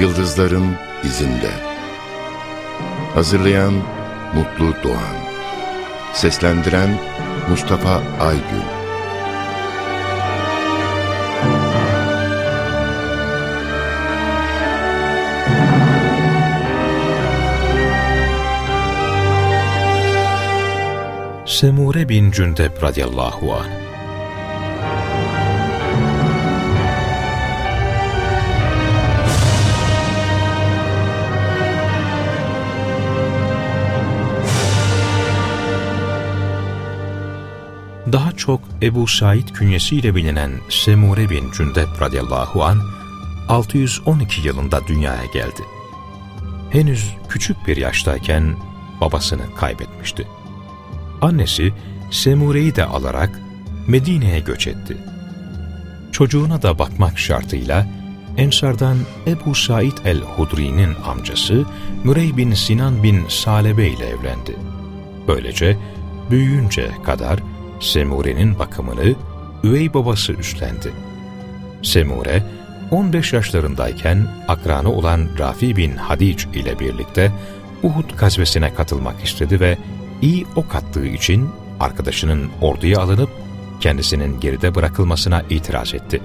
Yıldızların izinde. Hazırlayan Mutlu Doğan. Seslendiren Mustafa Aygün. Semure bin Cündep radıyallahu anh Daha çok Ebu Said künyesiyle bilinen Semure bin Cündep radıyallahu an 612 yılında dünyaya geldi. Henüz küçük bir yaştayken babasını kaybetmişti. Annesi Semure'yi de alarak Medine'ye göç etti. Çocuğuna da bakmak şartıyla Ensardan Ebu Said el-Hudri'nin amcası Mürey bin Sinan bin Salebe ile evlendi. Böylece büyüyünce kadar Semure'nin bakımını üvey babası üstlendi. Semure, 15 yaşlarındayken akranı olan Rafi bin Hadic ile birlikte Uhud gazvesine katılmak istedi ve iyi ok attığı için arkadaşının orduya alınıp kendisinin geride bırakılmasına itiraz etti.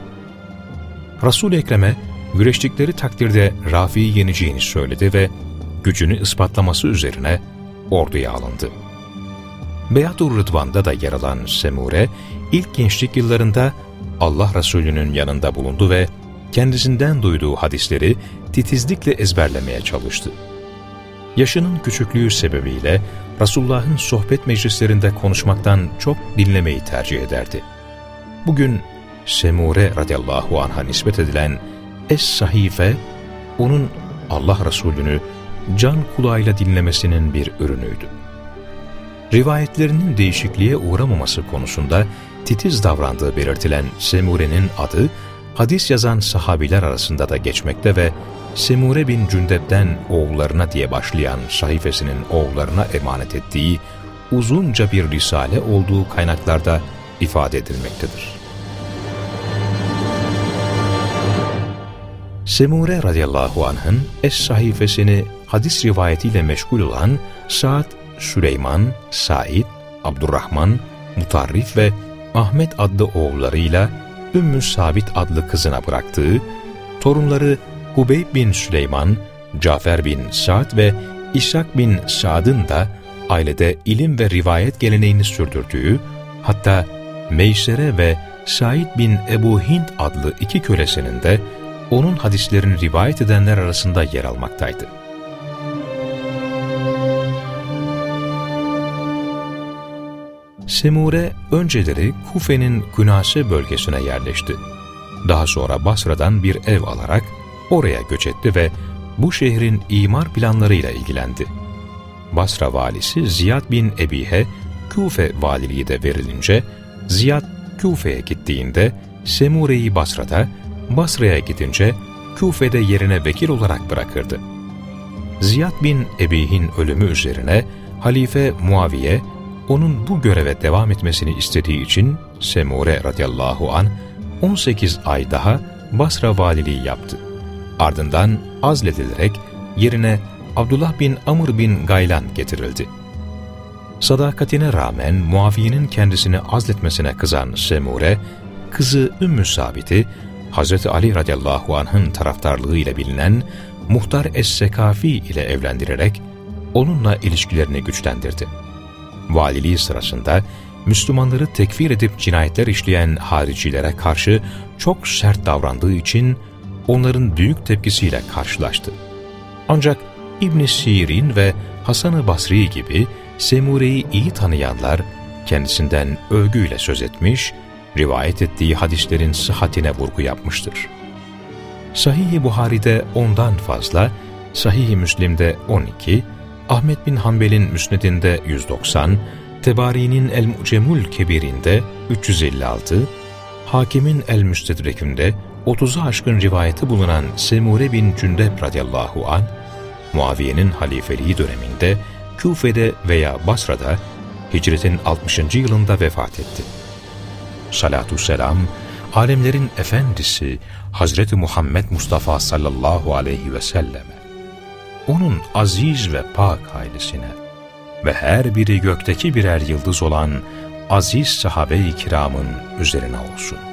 Resul-i Ekrem'e güreştikleri takdirde Rafi'yi yeneceğini söyledi ve gücünü ispatlaması üzerine orduya alındı. Beyatur Rıdvan'da da yer alan Semure, ilk gençlik yıllarında Allah Resulü'nün yanında bulundu ve kendisinden duyduğu hadisleri titizlikle ezberlemeye çalıştı. Yaşının küçüklüğü sebebiyle Resulullah'ın sohbet meclislerinde konuşmaktan çok dinlemeyi tercih ederdi. Bugün Semure radıyallahu anh'a nispet edilen Es-Sahife, onun Allah Resulü'nü can kulağıyla dinlemesinin bir ürünüydü rivayetlerinin değişikliğe uğramaması konusunda titiz davrandığı belirtilen Semure'nin adı, hadis yazan sahabiler arasında da geçmekte ve Semure bin Cündep'ten oğullarına diye başlayan sahifesinin oğullarına emanet ettiği uzunca bir risale olduğu kaynaklarda ifade edilmektedir. Semure radıyallahu anh'ın Es-Sahifesini hadis rivayetiyle meşgul olan Sa'd Süleyman, Said, Abdurrahman, Mutarrif ve Ahmet adlı oğullarıyla Ümmü Sabit adlı kızına bıraktığı, torunları Hubeyb bin Süleyman, Cafer bin Sa'd ve İshak bin Sa'd'ın da ailede ilim ve rivayet geleneğini sürdürdüğü, hatta Meysere ve Said bin Ebu Hind adlı iki kölesinin de onun hadislerini rivayet edenler arasında yer almaktaydı. Semure önceleri Kufe'nin Günase bölgesine yerleşti. Daha sonra Basra'dan bir ev alarak oraya göç etti ve bu şehrin imar planlarıyla ilgilendi. Basra valisi Ziyad bin Ebihe, Kufe valiliği de verilince, Ziyad Kufe'ye gittiğinde Semure'yi Basra'da, Basra'ya gidince Kufe'de yerine vekil olarak bırakırdı. Ziyad bin Ebihin ölümü üzerine Halife Muaviye, onun bu göreve devam etmesini istediği için Semure radıyallahu an 18 ay daha Basra valiliği yaptı. Ardından azledilerek yerine Abdullah bin Amr bin Gaylan getirildi. Sadakatine rağmen Muaviye'nin kendisini azletmesine kızan Semure, kızı Ümmü Sabit'i Hz. Ali radıyallahu anh'ın taraftarlığıyla bilinen Muhtar Es-Sekafi ile evlendirerek onunla ilişkilerini güçlendirdi valiliği sırasında Müslümanları tekfir edip cinayetler işleyen haricilere karşı çok sert davrandığı için onların büyük tepkisiyle karşılaştı. Ancak İbn Sirin ve Hasan-ı Basri gibi Semure'yi iyi tanıyanlar kendisinden övgüyle söz etmiş, rivayet ettiği hadislerin sıhhatine vurgu yapmıştır. Sahih-i Buhari'de ondan fazla, Sahih-i Müslim'de 12, Ahmet bin Hanbel'in Müsned'inde 190, Tebari'nin El-Mucemul Kebir'inde 356, Hakim'in El-Müstedrek'inde 30'u aşkın rivayeti bulunan Semure bin Cündep radıyallahu an, Muaviye'nin halifeliği döneminde Küfe'de veya Basra'da hicretin 60. yılında vefat etti. Salatü selam, alemlerin efendisi Hazreti Muhammed Mustafa sallallahu aleyhi ve selleme, onun aziz ve pak ailesine ve her biri gökteki birer yıldız olan aziz sahabe-i kiramın üzerine olsun.